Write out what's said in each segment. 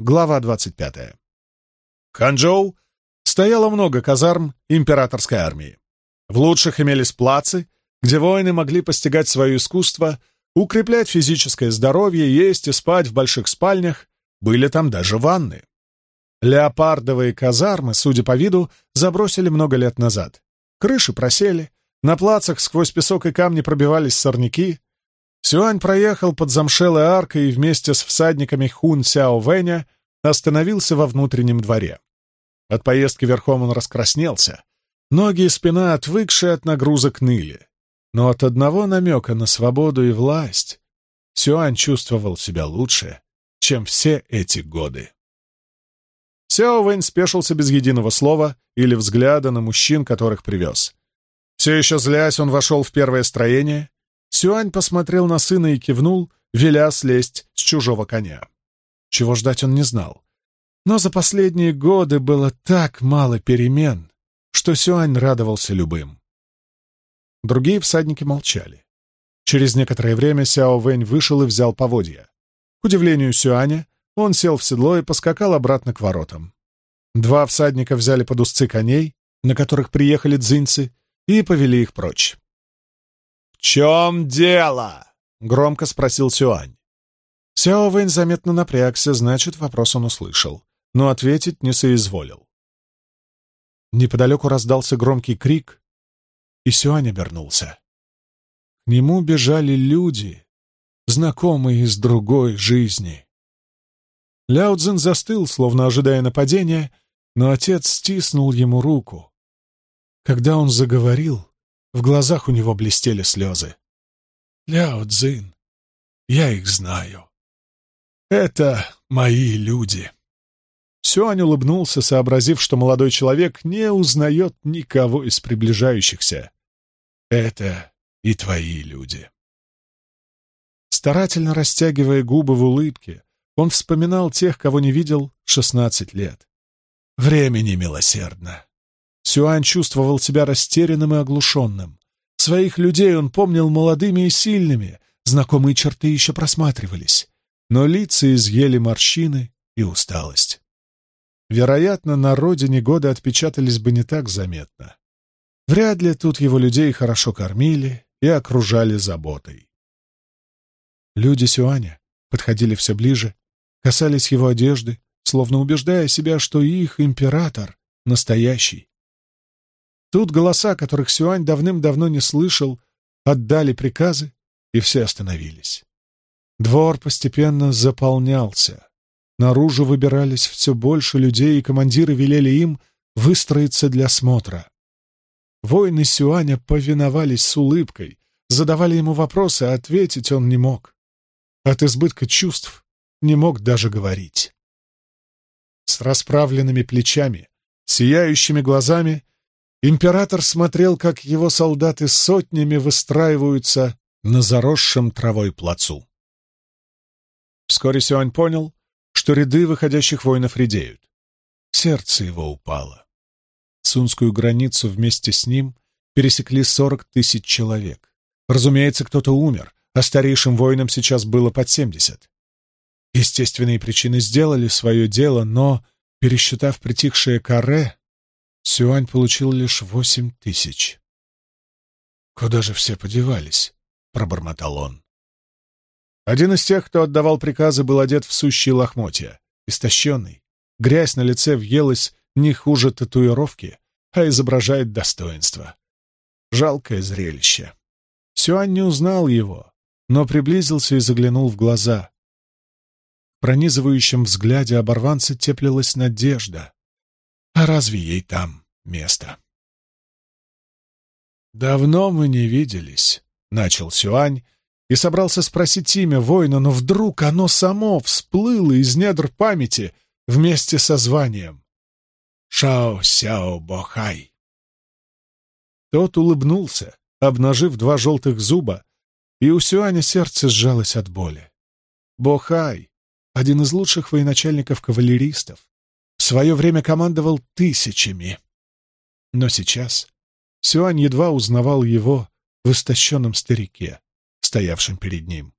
Глава 25. В Ханчжоу стояло много казарм императорской армии. В лучших имелись плацы, где воины могли постигать свое искусство, укреплять физическое здоровье, есть и спать в больших спальнях, были там даже ванны. Леопардовые казармы, судя по виду, забросили много лет назад. Крыши просели, на плацах сквозь песок и камни пробивались сорняки. Сюань проехал под замшелой аркой и вместе с всадниками Хун Сяо Вэня остановился во внутреннем дворе. От поездки верхом он раскраснелся. Ноги и спина, отвыкшие от нагрузок, ныли. Но от одного намека на свободу и власть Сюань чувствовал себя лучше, чем все эти годы. Сяо Вэнь спешился без единого слова или взгляда на мужчин, которых привез. Все еще злясь, он вошел в первое строение. Сюань посмотрел на сына и кивнул, веля слезть с чужого коня. Чего ждать он не знал. Но за последние годы было так мало перемен, что Сюань радовался любым. Другие всадники молчали. Через некоторое время Сяо Вэнь вышел и взял поводья. К удивлению Сюаня, он сел в седло и поскакал обратно к воротам. Два всадника взяли под узцы коней, на которых приехали дзинцы, и повели их прочь. «В чем дело?» — громко спросил Сюань. Сяо Вэнь заметно напрягся, значит, вопрос он услышал, но ответить не соизволил. Неподалеку раздался громкий крик, и Сюань обернулся. К нему бежали люди, знакомые из другой жизни. Ляо Цзин застыл, словно ожидая нападения, но отец стиснул ему руку. Когда он заговорил, в глазах у него блестели слезы. «Ляо Цзин, я их знаю. Это мои люди». Сюань улыбнулся, сообразив, что молодой человек не узнает никого из приближающихся. «Это и твои люди». Старательно растягивая губы в улыбке, он вспоминал тех, кого не видел шестнадцать лет. Времени милосердно. Сюань чувствовал себя растерянным и оглушенным. Своих людей он помнил молодыми и сильными, знакомые черты еще просматривались, но лица изъели морщины и усталость. Вероятно, на родине годы отпечатались бы не так заметно. Вряд ли тут его людей хорошо кормили и окружали заботой. Люди Сюаня подходили все ближе, касались его одежды, словно убеждая себя, что их император настоящий. Тут голоса, которых Сюань давным-давно не слышал, отдали приказы, и все остановились. Двор постепенно заполнялся. Наружу выбирались все больше людей, и командиры велели им выстроиться для смотра. Воины Сюаня повиновались с улыбкой, задавали ему вопросы, а ответить он не мог. От избытка чувств не мог даже говорить. С расправленными плечами, сияющими глазами, император смотрел, как его солдаты сотнями выстраиваются на заросшем травой плацу. Вскоре Сюань понял, что ряды выходящих воинов редеют. Сердце его упало. Сунскую границу вместе с ним пересекли сорок тысяч человек. Разумеется, кто-то умер, а старейшим воинам сейчас было под семьдесят. Естественные причины сделали свое дело, но, пересчитав притихшее каре, Сюань получил лишь восемь тысяч. «Куда же все подевались?» — пробормотал он. Один из тех, кто отдавал приказы, был одет в сущие лохмотья, истощенный. Грязь на лице въелась не хуже татуировки, а изображает достоинство. Жалкое зрелище. Сюань не узнал его, но приблизился и заглянул в глаза пронизывающем взгляде оборванца теплилась надежда. А разве ей там место? «Давно мы не виделись», — начал Сюань и собрался спросить имя воина, но вдруг оно само всплыло из недр памяти вместе со званием. «Шао Сяо Бохай». Тот улыбнулся, обнажив два желтых зуба, и у Сюаня сердце сжалось от боли. Бохай один из лучших военачальников-кавалеристов, свое время командовал тысячами. Но сейчас Сюань едва узнавал его в истощенном старике, стоявшем перед ним.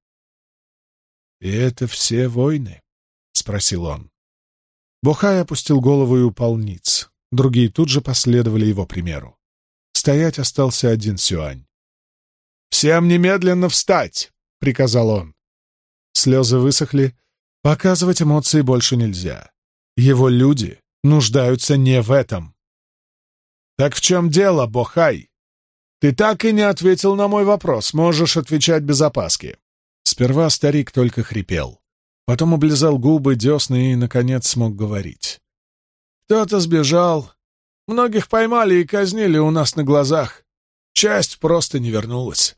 «И это все войны?» — спросил он. Бохай опустил голову и упал ниц. Другие тут же последовали его примеру. Стоять остался один Сюань. «Всем немедленно встать!» — приказал он. Слезы высохли. Показывать эмоции больше нельзя. Его люди нуждаются не в этом. «Так в чем дело, Бохай? Ты так и не ответил на мой вопрос. Можешь отвечать без опаски». Сперва старик только хрипел. Потом облизал губы, десны и, наконец, смог говорить. «Кто-то сбежал. Многих поймали и казнили у нас на глазах. Часть просто не вернулась.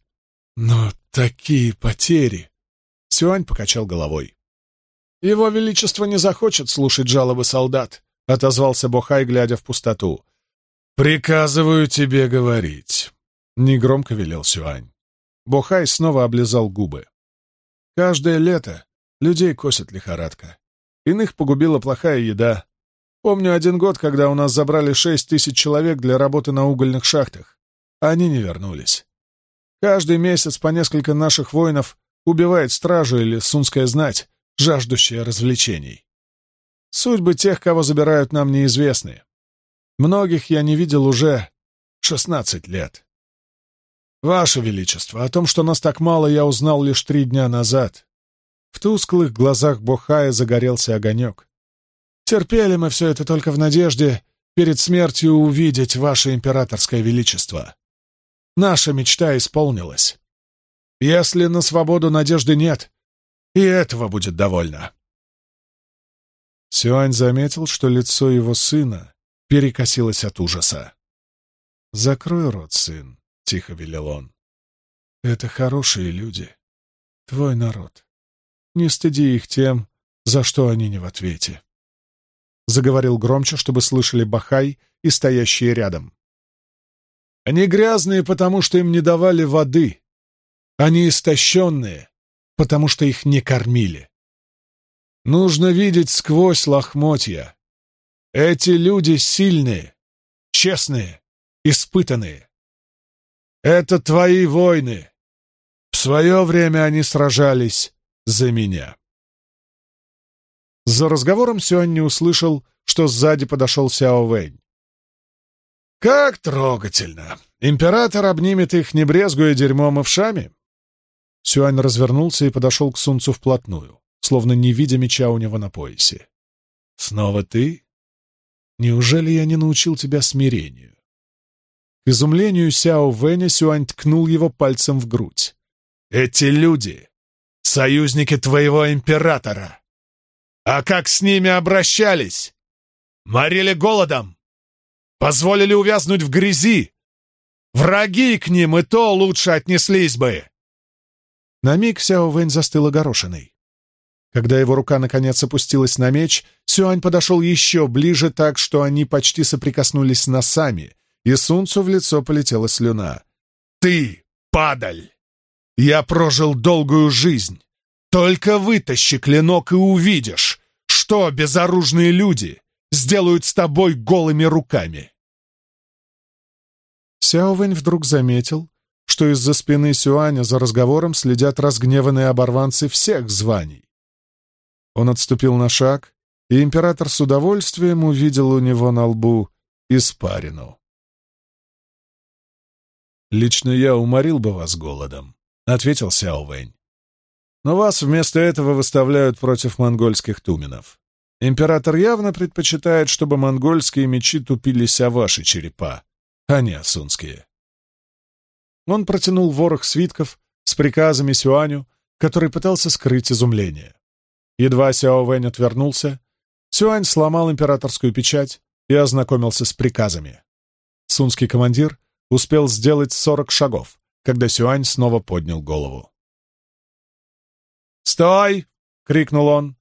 Но такие потери!» Сюань покачал головой. «Его Величество не захочет слушать жалобы солдат», — отозвался Бохай, глядя в пустоту. «Приказываю тебе говорить», — негромко велел Сюань. Бохай снова облизал губы. «Каждое лето Людей косит лихорадка. Иных погубила плохая еда. Помню один год, когда у нас забрали шесть тысяч человек для работы на угольных шахтах. Они не вернулись. Каждый месяц по несколько наших воинов убивает стражу или сунская знать, жаждущая развлечений. Судьбы тех, кого забирают, нам неизвестны. Многих я не видел уже шестнадцать лет. Ваше Величество, о том, что нас так мало, я узнал лишь три дня назад. В тусклых глазах Бохая загорелся огонек. «Терпели мы все это только в надежде перед смертью увидеть ваше императорское величество. Наша мечта исполнилась. Если на свободу надежды нет, и этого будет довольно». Сюань заметил, что лицо его сына перекосилось от ужаса. «Закрой рот, сын», — тихо велел он. «Это хорошие люди, твой народ. Не стыди их тем, за что они не в ответе. Заговорил громче, чтобы слышали Бахай и стоящие рядом. Они грязные, потому что им не давали воды. Они истощенные, потому что их не кормили. Нужно видеть сквозь лохмотья. Эти люди сильные, честные, испытанные. Это твои войны. В свое время они сражались за меня. За разговором Сюань не услышал, что сзади подошел Сяо Вэнь. «Как трогательно! Император обнимет их, не брезгуя дерьмом и вшами!» Сюань развернулся и подошел к Сунцу вплотную, словно не видя меча у него на поясе. «Снова ты? Неужели я не научил тебя смирению?» К изумлению Сяо Вэня Сюань ткнул его пальцем в грудь. «Эти люди союзники твоего императора. А как с ними обращались? Морили голодом, позволили увязнуть в грязи. Враги к ним и то лучше отнеслись бы. На миг Сяо Вэнь застыл огорошенный. Когда его рука наконец опустилась на меч, Сюань подошел еще ближе так, что они почти соприкоснулись носами, и Сунцу в лицо полетела слюна. «Ты, падаль! Я прожил долгую жизнь. Только вытащи клинок и увидишь, что безоружные люди сделают с тобой голыми руками. Сяовэнь вдруг заметил, что из-за спины Сюаня за разговором следят разгневанные оборванцы всех званий. Он отступил на шаг, и император с удовольствием увидел у него на лбу испарину. «Лично я уморил бы вас голодом», — ответил Сяо Вэнь. «Но вас вместо этого выставляют против монгольских туменов. Император явно предпочитает, чтобы монгольские мечи тупились о ваши черепа, а не осунские». Он протянул ворох свитков с приказами Сюаню, который пытался скрыть изумление. Едва Сяо Вэнь отвернулся, Сюань сломал императорскую печать и ознакомился с приказами. Сунский командир успел сделать сорок шагов, когда Сюань снова поднял голову. «Стой!» — крикнул он.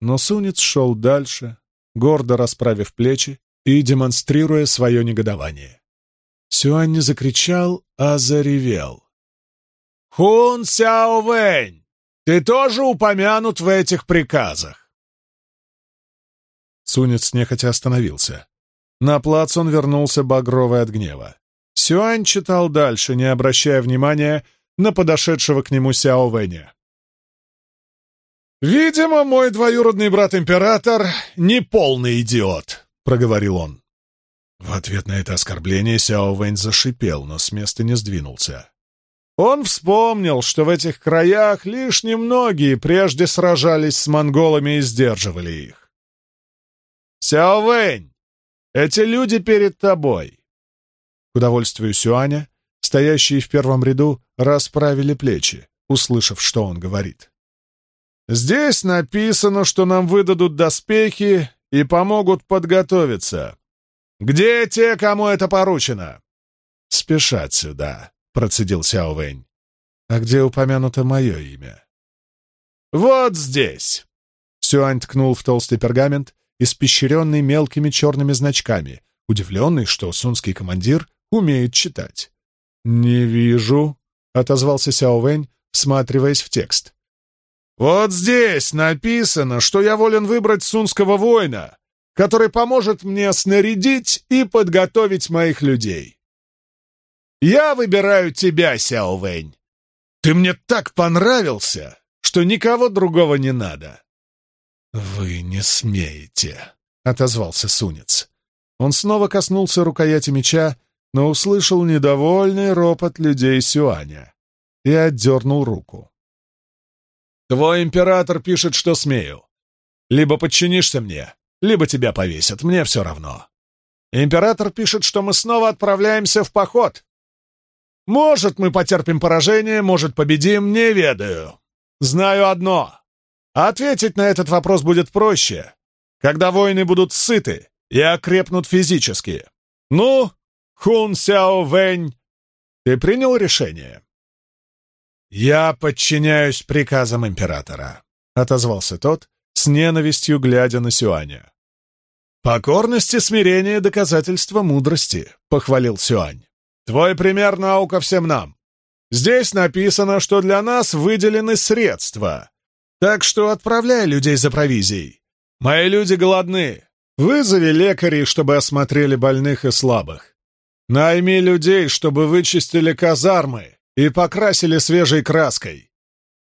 Но Сунец шел дальше, гордо расправив плечи и демонстрируя свое негодование. Сюань не закричал, а заревел. «Хун Сяо Вэнь, ты тоже упомянут в этих приказах!» Сунец нехотя остановился. На плац он вернулся багровый от гнева. Сюань читал дальше, не обращая внимания на подошедшего к нему Сяо Вэня. «Видимо, мой двоюродный брат-император — не полный идиот», — проговорил он. В ответ на это оскорбление Сяо Вэнь зашипел, но с места не сдвинулся. Он вспомнил, что в этих краях лишь немногие прежде сражались с монголами и сдерживали их. «Сяо Вэнь, эти люди перед тобой!» К удовольствию Сюаня, стоящие в первом ряду, расправили плечи, услышав, что он говорит. «Здесь написано, что нам выдадут доспехи и помогут подготовиться. Где те, кому это поручено?» «Спешат сюда», — процедил Сяо Вэнь. «А где упомянуто мое имя?» «Вот здесь!» Сюань ткнул в толстый пергамент, испещренный мелкими черными значками, удивленный, что сунский командир умеет читать. «Не вижу», — отозвался Сяо Вэнь, всматриваясь в текст. «Вот здесь написано, что я волен выбрать сунского воина, который поможет мне снарядить и подготовить моих людей. Я выбираю тебя, Сяо Вэнь. Ты мне так понравился, что никого другого не надо». «Вы не смеете», — отозвался Сунец. Он снова коснулся рукояти меча, но услышал недовольный ропот людей Сюаня и отдернул руку. «Твой император пишет, что смею. Либо подчинишься мне, либо тебя повесят, мне все равно. Император пишет, что мы снова отправляемся в поход. Может, мы потерпим поражение, может, победим, не ведаю. Знаю одно. Ответить на этот вопрос будет проще, когда воины будут сыты и окрепнут физически. Ну, Хун Сяо Вэнь, ты принял решение? «Я подчиняюсь приказам императора», — отозвался тот, с ненавистью глядя на Сюаня. «Покорность и смирение — доказательство мудрости», — похвалил Сюань. «Твой пример — наука всем нам. Здесь написано, что для нас выделены средства. Так что отправляй людей за провизией. Мои люди голодны. Вызови лекарей, чтобы осмотрели больных и слабых. Найми людей, чтобы вычистили казармы и покрасили свежей краской.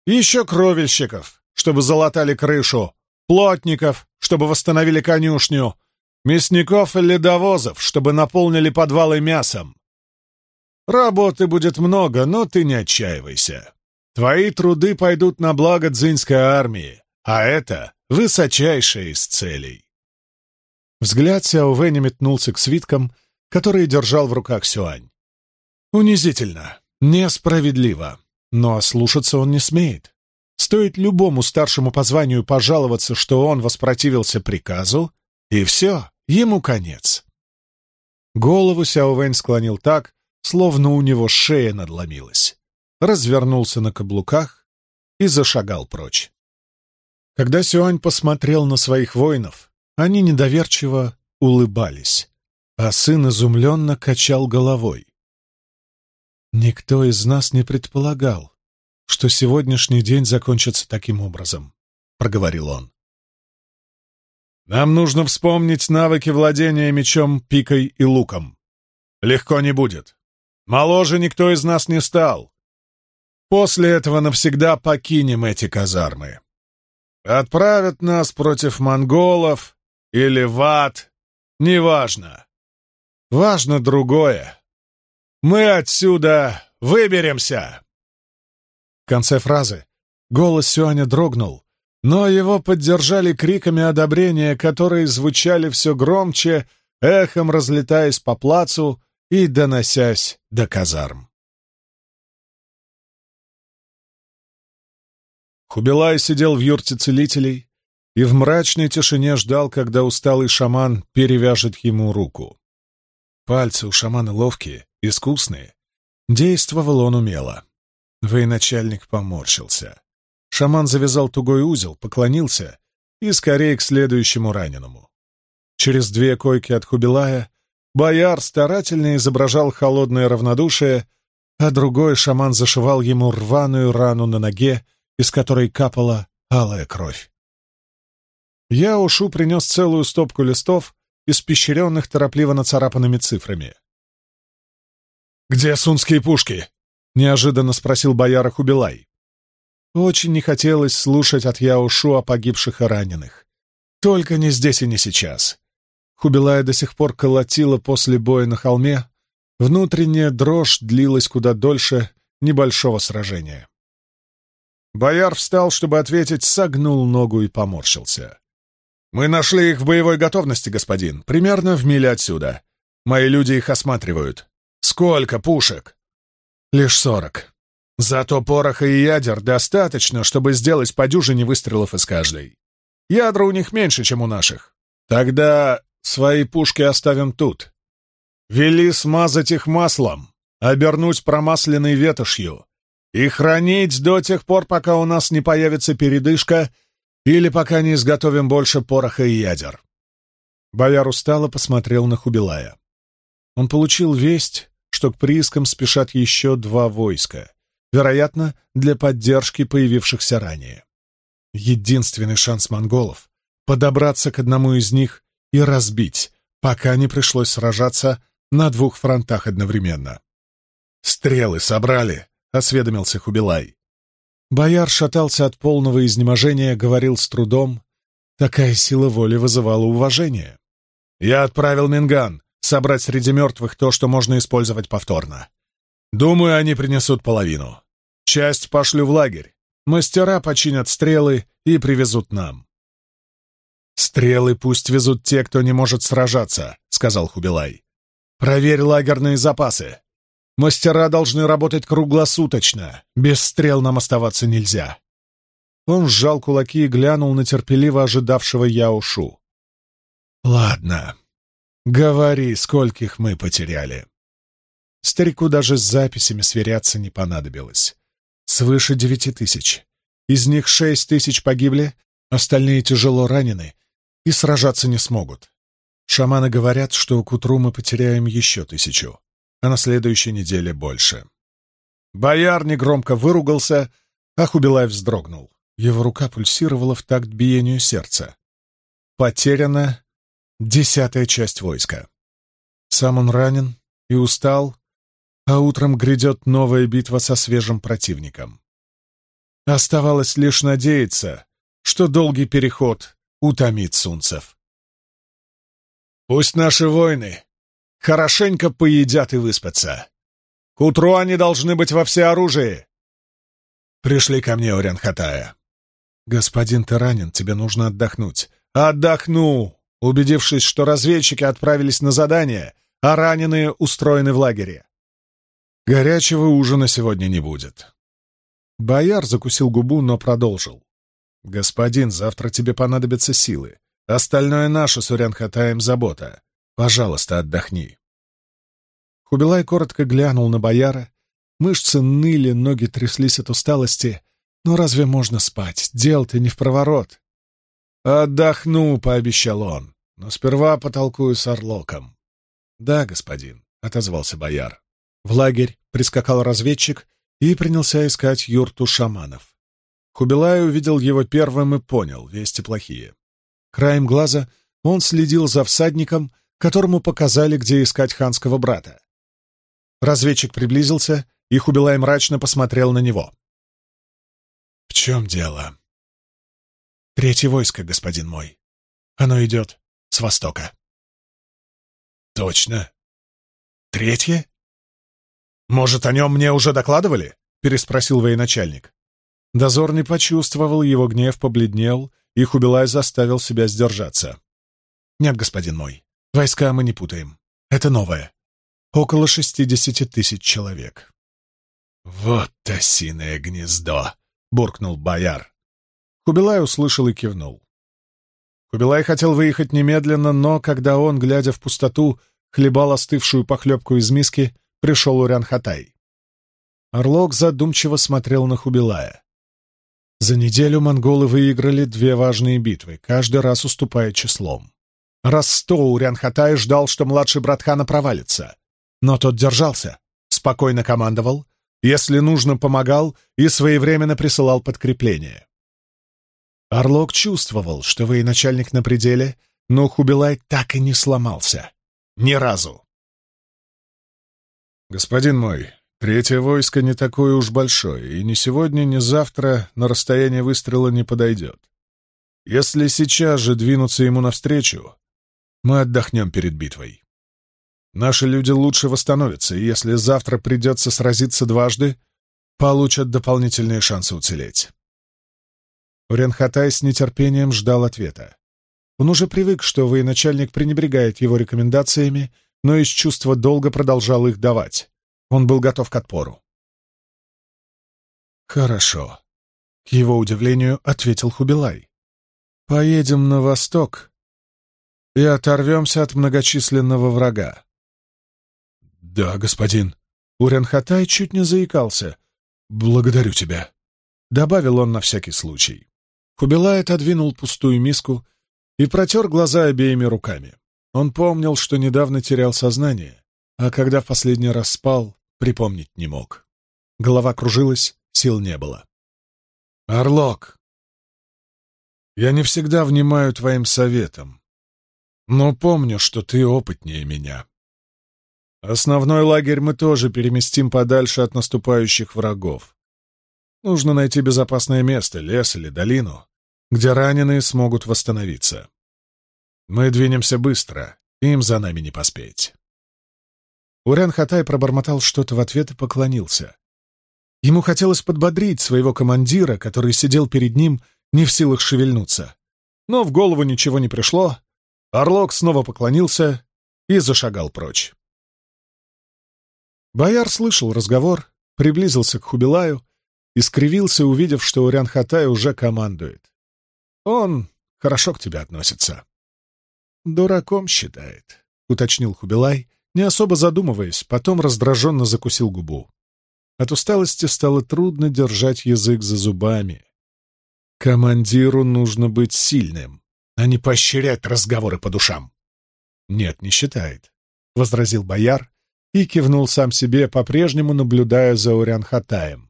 Еще кровельщиков, чтобы залатали крышу, плотников, чтобы восстановили конюшню, мясников и ледовозов, чтобы наполнили подвалы мясом. Работы будет много, но ты не отчаивайся. Твои труды пойдут на благо дзинской армии, а это высочайшая из целей. Взгляд Сяо Вэня метнулся к свиткам, которые держал в руках Сюань. Унизительно, несправедливо, но слушаться он не смеет. Стоит любому старшему по званию пожаловаться, что он воспротивился приказу, и все, ему конец. Голову Сяовэнь склонил так, словно у него шея надломилась, развернулся на каблуках и зашагал прочь. Когда Сюань посмотрел на своих воинов, они недоверчиво улыбались, а сын изумленно качал головой. Никто из нас не предполагал, что сегодняшний день закончится таким образом», — проговорил он. «Нам нужно вспомнить навыки владения мечом, пикой и луком. Легко не будет. Моложе никто из нас не стал. После этого навсегда покинем эти казармы. Отправят нас против монголов или в ад, неважно. Важно другое. Мы отсюда выберемся!» Конце фразы голос Сюаня дрогнул, но его поддержали криками одобрения, которые звучали все громче, эхом разлетаясь по плацу и доносясь до казарм. Хубилай сидел в юрте целителей и в мрачной тишине ждал, когда усталый шаман перевяжет ему руку. Пальцы у шамана ловкие, искусные. Действовал он умело. Военачальник поморщился. Шаман завязал тугой узел, поклонился и скорее к следующему раненому. Через две койки от Хубилая бояр старательно изображал холодное равнодушие, а другой шаман зашивал ему рваную рану на ноге, из которой капала алая кровь. Я ушу принес целую стопку листов, испещренных торопливо нацарапанными цифрами. «Где сунские пушки?» — неожиданно спросил бояра Хубилай. Очень не хотелось слушать от Яушу о погибших и раненых. Только не здесь и не сейчас. Хубилая до сих пор колотила после боя на холме. Внутренняя дрожь длилась куда дольше небольшого сражения. Бояр встал, чтобы ответить, согнул ногу и поморщился. «Мы нашли их в боевой готовности, господин, примерно в миле отсюда. Мои люди их осматривают. Сколько пушек?» «Лишь сорок. Зато пороха и ядер достаточно, чтобы сделать по дюжине выстрелов из каждой. Ядра у них меньше, чем у наших. Тогда свои пушки оставим тут. Вели смазать их маслом, обернуть промасленной ветошью, и хранить до тех пор, пока у нас не появится передышка или пока не изготовим больше пороха и ядер. Бояр устало посмотрел на Хубилая. Он получил весть, что к приискам спешат еще два войска, вероятно, для поддержки появившихся ранее. Единственный шанс монголов — подобраться к одному из них и разбить, пока не пришлось сражаться на двух фронтах одновременно. «Стрелы собрали!» — осведомился Хубилай. Бояр шатался от полного изнеможения, говорил с трудом. Такая сила воли вызывала уважение. «Я отправил Минган собрать среди мертвых то, что можно использовать повторно. Думаю, они принесут половину. Часть пошлю в лагерь. Мастера починят стрелы и привезут нам». «Стрелы пусть везут те, кто не может сражаться», — сказал Хубилай. «Проверь лагерные запасы. Мастера должны работать круглосуточно. Без стрел нам оставаться нельзя. Он сжал кулаки и глянул на терпеливо ожидавшего Яушу. «Ладно, говори, скольких мы потеряли». Старику даже с записями сверяться не понадобилось. Свыше девяти тысяч. Из них шесть тысяч погибли, остальные тяжело ранены и сражаться не смогут. Шаманы говорят, что к утру мы потеряем еще тысячу а на следующей неделе больше. Бояр негромко выругался, а Хубилай вздрогнул. Его рука пульсировала в такт биению сердца. Потеряна десятая часть войска. Сам он ранен и устал, а утром грядет новая битва со свежим противником. Оставалось лишь надеяться, что долгий переход утомит Сунцев. «Пусть наши воины хорошенько поедят и выспятся. К утру они должны быть во всеоружии. Пришли ко мне, Оренхатая. Господин, ты ранен, тебе нужно отдохнуть. Отдохну, убедившись, что разведчики отправились на задание, а раненые устроены в лагере. Горячего ужина сегодня не будет. Бояр закусил губу, но продолжил. «Господин, завтра тебе понадобятся силы. Остальное наше с Урянхатаем забота. Пожалуйста, отдохни. Хубилай коротко глянул на бояра. Мышцы ныли, ноги тряслись от усталости. Но разве можно спать? Дел-то не в проворот. «Отдохну», — пообещал он, — «но сперва потолкую с Орлоком». «Да, господин», — отозвался бояр. В лагерь прискакал разведчик и принялся искать юрту шаманов. Хубилай увидел его первым и понял, вести плохие. Краем глаза он следил за всадником, которому показали, где искать ханского брата. Разведчик приблизился, и Хубилай мрачно посмотрел на него. «В чем дело?» «Третье войско, господин мой. Оно идет с востока». «Точно. Третье? Может, о нем мне уже докладывали?» — переспросил военачальник. Дозорный почувствовал его гнев, побледнел, и Хубилай заставил себя сдержаться. «Нет, господин мой, Войска мы не путаем. Это новое. Около шестидесяти тысяч человек. «Вот осиное гнездо!» — буркнул бояр. Кубилай услышал и кивнул. Кубилай хотел выехать немедленно, но когда он, глядя в пустоту, хлебал остывшую похлебку из миски, пришел Урян-Хатай. Орлок задумчиво смотрел на Хубилая. За неделю монголы выиграли две важные битвы, каждый раз уступая числом. Раз сто Урян-Хатай ждал, что младший брат хана провалится. Но тот держался, спокойно командовал, если нужно, помогал и своевременно присылал подкрепление. Орлок чувствовал, что военачальник на пределе, но Хубилай так и не сломался. Ни разу. «Господин мой, Третье войско не такое уж большое, и ни сегодня, ни завтра на расстояние выстрела не подойдет. Если сейчас же двинуться ему навстречу, мы отдохнем перед битвой. Наши люди лучше восстановятся, и если завтра придется сразиться дважды, получат дополнительные шансы уцелеть. Уренхатай с нетерпением ждал ответа. Он уже привык, что военачальник пренебрегает его рекомендациями, но из чувства долга продолжал их давать. Он был готов к отпору. «Хорошо», — к его удивлению ответил Хубилай. «Поедем на восток и оторвемся от многочисленного врага». «Да, господин». Уренхатай чуть не заикался. «Благодарю тебя», — добавил он на всякий случай. Хубилай отодвинул пустую миску и протер глаза обеими руками. Он помнил, что недавно терял сознание, а когда в последний раз спал, припомнить не мог. Голова кружилась, сил не было. «Орлок, я не всегда внимаю твоим советам, но помню, что ты опытнее меня. Основной лагерь мы тоже переместим подальше от наступающих врагов. Нужно найти безопасное место, лес или долину, где раненые смогут восстановиться. Мы двинемся быстро, им за нами не поспеть. Урен Хатай пробормотал что-то в ответ и поклонился. Ему хотелось подбодрить своего командира, который сидел перед ним, не в силах шевельнуться. Но в голову ничего не пришло. Орлок снова поклонился и зашагал прочь. Бояр слышал разговор, приблизился к Хубилаю и скривился, увидев, что Урян Хатай уже командует. «Он хорошо к тебе относится». «Дураком считает», — уточнил Хубилай, не особо задумываясь, потом раздраженно закусил губу. От усталости стало трудно держать язык за зубами. Командиру нужно быть сильным, а не поощрять разговоры по душам. «Нет, не считает», — возразил бояр и кивнул сам себе, по-прежнему наблюдая за Урян-Хатаем.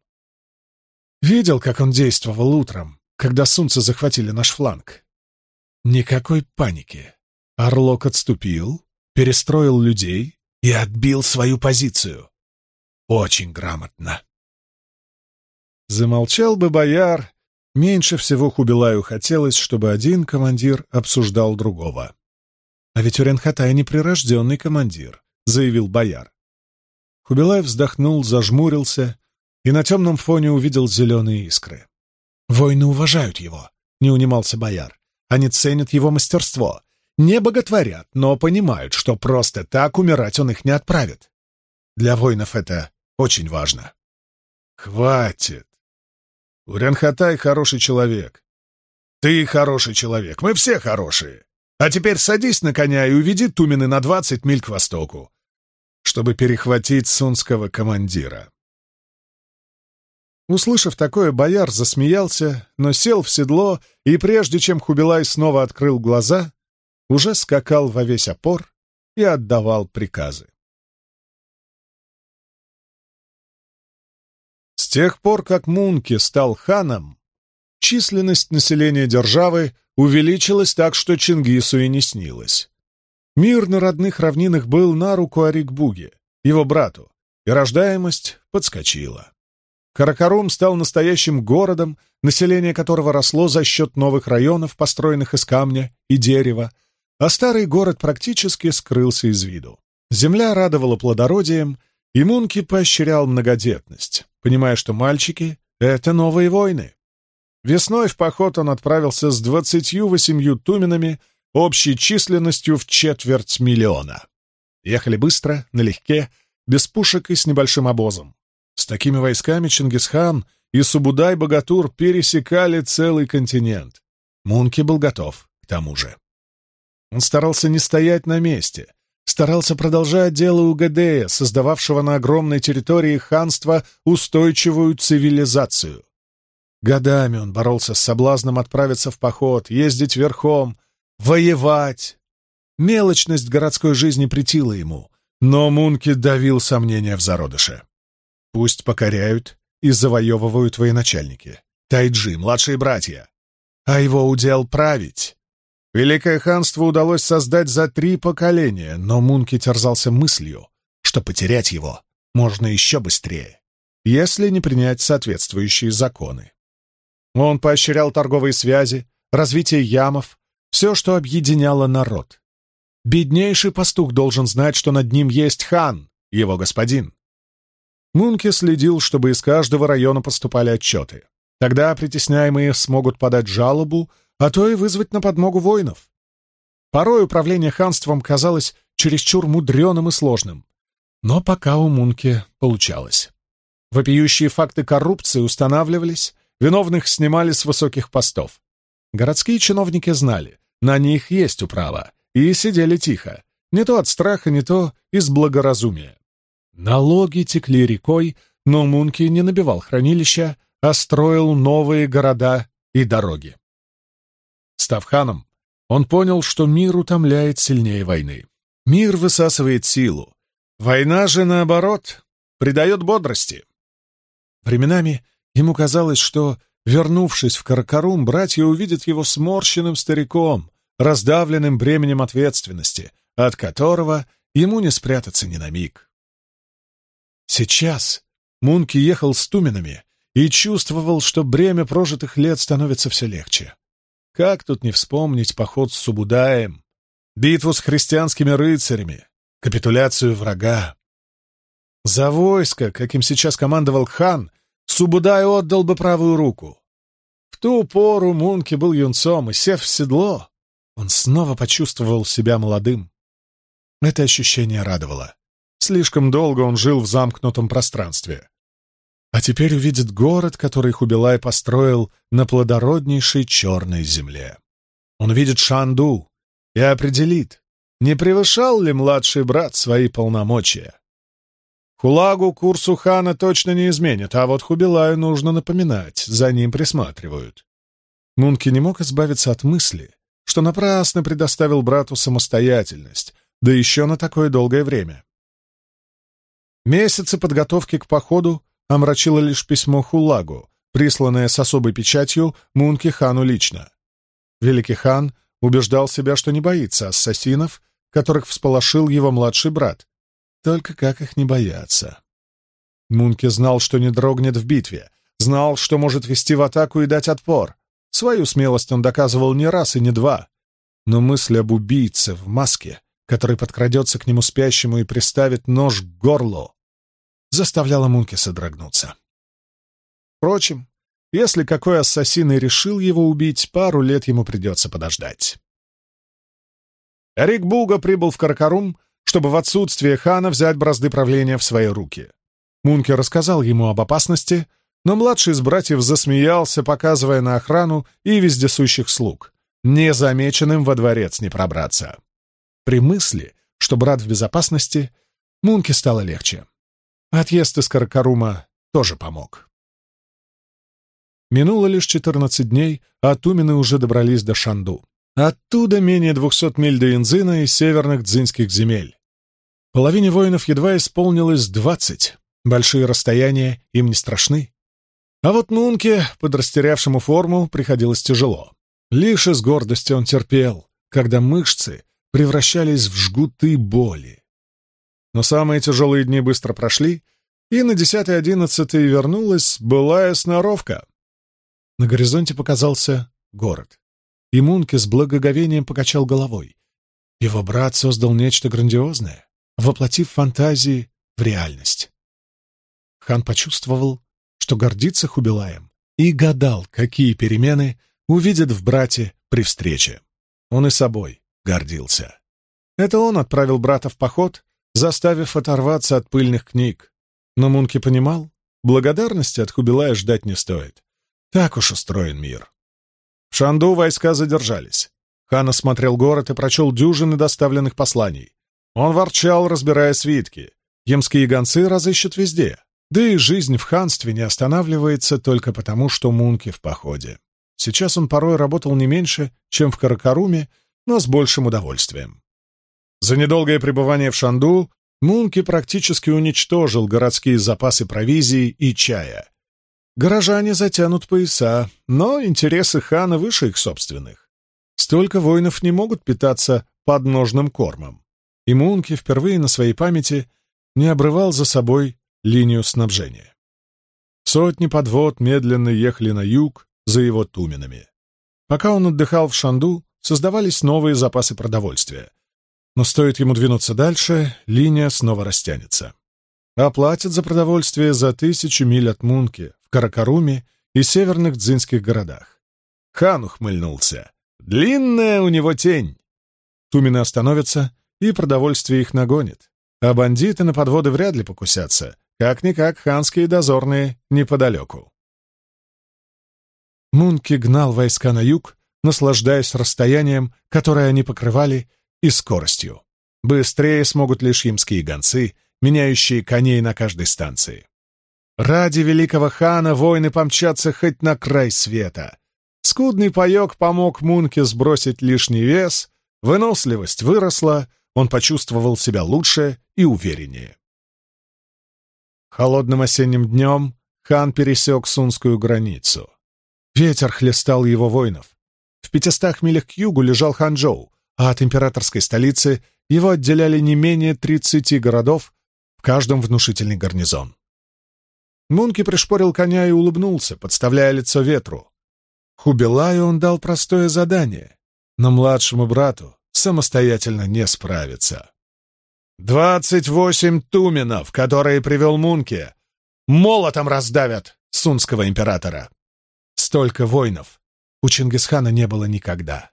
Видел, как он действовал утром, когда сунцы захватили наш фланг. Никакой паники. Орлок отступил, перестроил людей и отбил свою позицию. Очень грамотно. Замолчал бы бояр, меньше всего Хубилаю хотелось, чтобы один командир обсуждал другого. А ведь Уренхатай неприрожденный командир, заявил бояр. Хубилай вздохнул, зажмурился и на темном фоне увидел зеленые искры. «Воины уважают его», — не унимался бояр. «Они ценят его мастерство, не боготворят, но понимают, что просто так умирать он их не отправит. Для воинов это очень важно. Хватит. Уренхатай хороший человек. Ты хороший человек, мы все хорошие. А теперь садись на коня и уведи Тумины на двадцать миль к востоку, чтобы перехватить сунского командира. Услышав такое, бояр засмеялся, но сел в седло, и прежде чем Хубилай снова открыл глаза, уже скакал во весь опор и отдавал приказы. С тех пор, как Мунки стал ханом, численность населения державы увеличилась так, что Чингису и не снилось. Мир на родных равнинах был на руку Арикбуге, его брату, и рождаемость подскочила. Каракарум стал настоящим городом, население которого росло за счет новых районов, построенных из камня и дерева, а старый город практически скрылся из виду. Земля радовала плодородием, и Мунки поощрял многодетность, понимая, что мальчики — это новые войны. Весной в поход он отправился с двадцатью восемью туменами, общей численностью в четверть миллиона. Ехали быстро, налегке, без пушек и с небольшим обозом. С такими войсками Чингисхан и Субудай-Богатур пересекали целый континент. Мунки был готов к тому же. Он старался не стоять на месте, старался продолжать дело Угадея, создававшего на огромной территории ханства устойчивую цивилизацию. Годами он боролся с соблазном отправиться в поход, ездить верхом, воевать. Мелочность городской жизни претила ему, но Мунки давил сомнения в зародыше. Пусть покоряют и завоевывают военачальники, тайджи, младшие братья. А его удел править, Великое ханство удалось создать за три поколения, но Мунки терзался мыслью, что потерять его можно еще быстрее, если не принять соответствующие законы. Он поощрял торговые связи, развитие ямов, все, что объединяло народ. Беднейший пастух должен знать, что над ним есть хан, его господин. Мунке следил, чтобы из каждого района поступали отчеты. Тогда притесняемые смогут подать жалобу, а то и вызвать на подмогу воинов. Порой управление ханством казалось чересчур мудреным и сложным. Но пока у Мунке получалось. Вопиющие факты коррупции устанавливались, виновных снимали с высоких постов. Городские чиновники знали, на них есть управа, и сидели тихо, не то от страха, не то из благоразумия. Налоги текли рекой, но Мунки не набивал хранилища, а строил новые города и дороги. Став ханом, он понял, что мир утомляет сильнее войны. Мир высасывает силу. Война же, наоборот, придает бодрости. Временами ему казалось, что, вернувшись в Каракарум, братья увидят его сморщенным стариком, раздавленным бременем ответственности, от которого ему не спрятаться ни на миг. Сейчас Мунки ехал с Туминами и чувствовал, что бремя прожитых лет становится все легче. Как тут не вспомнить поход с Субудаем, битву с христианскими рыцарями, капитуляцию врага? За войско, каким сейчас командовал хан, Субудай отдал бы правую руку. В ту пору Мунки был юнцом, и, сев в седло, он снова почувствовал себя молодым. Это ощущение радовало. Слишком долго он жил в замкнутом пространстве а теперь увидит город, который Хубилай построил на плодороднейшей черной земле. Он увидит Шанду и определит, не превышал ли младший брат свои полномочия. Хулагу курсу хана точно не изменит, а вот Хубилаю нужно напоминать, за ним присматривают. Мунки не мог избавиться от мысли, что напрасно предоставил брату самостоятельность, да еще на такое долгое время. Месяцы подготовки к походу омрачило лишь письмо Хулагу, присланное с особой печатью Мунки хану лично. Великий хан убеждал себя, что не боится ассасинов, которых всполошил его младший брат. Только как их не бояться? Мунки знал, что не дрогнет в битве, знал, что может вести в атаку и дать отпор. Свою смелость он доказывал не раз и не два. Но мысль об убийце в маске, который подкрадется к нему спящему и приставит нож к горлу, заставляла Мунки содрогнуться. Впрочем, если какой ассасин и решил его убить, пару лет ему придется подождать. Эрик Буга прибыл в Каракарум, чтобы в отсутствие хана взять бразды правления в свои руки. Мунке рассказал ему об опасности, но младший из братьев засмеялся, показывая на охрану и вездесущих слуг. Незамеченным во дворец не пробраться. При мысли, что брат в безопасности, Мунке стало легче. Отъезд из Каракарума тоже помог. Минуло лишь 14 дней, а Тумины уже добрались до Шанду. Оттуда менее 200 миль до Инзина и северных дзинских земель. Половине воинов едва исполнилось 20. Большие расстояния им не страшны. А вот Нунке, подрастерявшему форму, приходилось тяжело. Лишь из гордости он терпел, когда мышцы превращались в жгуты боли. Но самые тяжелые дни быстро прошли, и на десятый-одиннадцатый вернулась былая сноровка. На горизонте показался город. И Мунке с благоговением покачал головой. Его брат создал нечто грандиозное, воплотив фантазии в реальность. Хан почувствовал, что гордится Хубилаем, и гадал, какие перемены увидит в брате при встрече. Он и собой гордился. Это он отправил брата в поход, заставив оторваться от пыльных книг. Но Мунки понимал, благодарности от Хубилая ждать не стоит. Так уж устроен мир. В Шанду войска задержались. Хан осмотрел город и прочел дюжины доставленных посланий. Он ворчал, разбирая свитки. Емские гонцы разыщут везде. Да и жизнь в ханстве не останавливается только потому, что Мунки в походе. Сейчас он порой работал не меньше, чем в Каракаруме, но с большим удовольствием. За недолгое пребывание в Шанду Мунки практически уничтожил городские запасы провизии и чая. Горожане затянут пояса, но интересы хана выше их собственных. Столько воинов не могут питаться подножным кормом. И Мунки впервые на своей памяти не обрывал за собой линию снабжения. Сотни подвод медленно ехали на юг за его туменами. Пока он отдыхал в Шанду, создавались новые запасы продовольствия. Но стоит ему двинуться дальше, линия снова растянется. Оплатят за продовольствие за тысячу миль от Мунки, в Каракаруме и северных дзинских городах. Хан ухмыльнулся. Длинная у него тень. Тумены остановятся, и продовольствие их нагонит. А бандиты на подводы вряд ли покусятся. Как-никак ханские дозорные неподалеку. Мунки гнал войска на юг, наслаждаясь расстоянием, которое они покрывали, и скоростью. Быстрее смогут лишь ямские гонцы, меняющие коней на каждой станции. Ради великого хана воины помчатся хоть на край света. Скудный паек помог Мунке сбросить лишний вес, выносливость выросла, он почувствовал себя лучше и увереннее. Холодным осенним днем хан пересек сунскую границу. Ветер хлестал его воинов. В пятистах милях к югу лежал Ханчжоу, а от императорской столицы его отделяли не менее тридцати городов, в каждом внушительный гарнизон. Мунки пришпорил коня и улыбнулся, подставляя лицо ветру. Хубилаю он дал простое задание, но младшему брату самостоятельно не справиться. «Двадцать восемь туменов, которые привел Мунки, молотом раздавят сунского императора!» Столько воинов у Чингисхана не было никогда.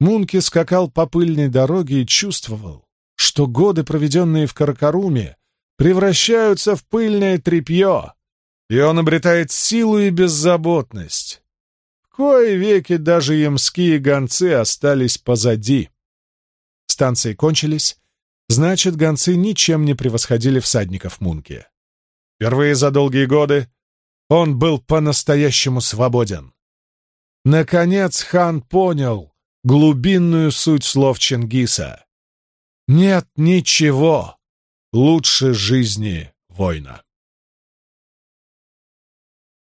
Мунки скакал по пыльной дороге и чувствовал, что годы, проведенные в Каракаруме, превращаются в пыльное тряпье, и он обретает силу и беззаботность. В кои веки даже ямские гонцы остались позади. Станции кончились, значит, гонцы ничем не превосходили всадников Мунки. Впервые за долгие годы он был по-настоящему свободен. Наконец хан понял глубинную суть слов Чингиса. Нет ничего лучше жизни воина.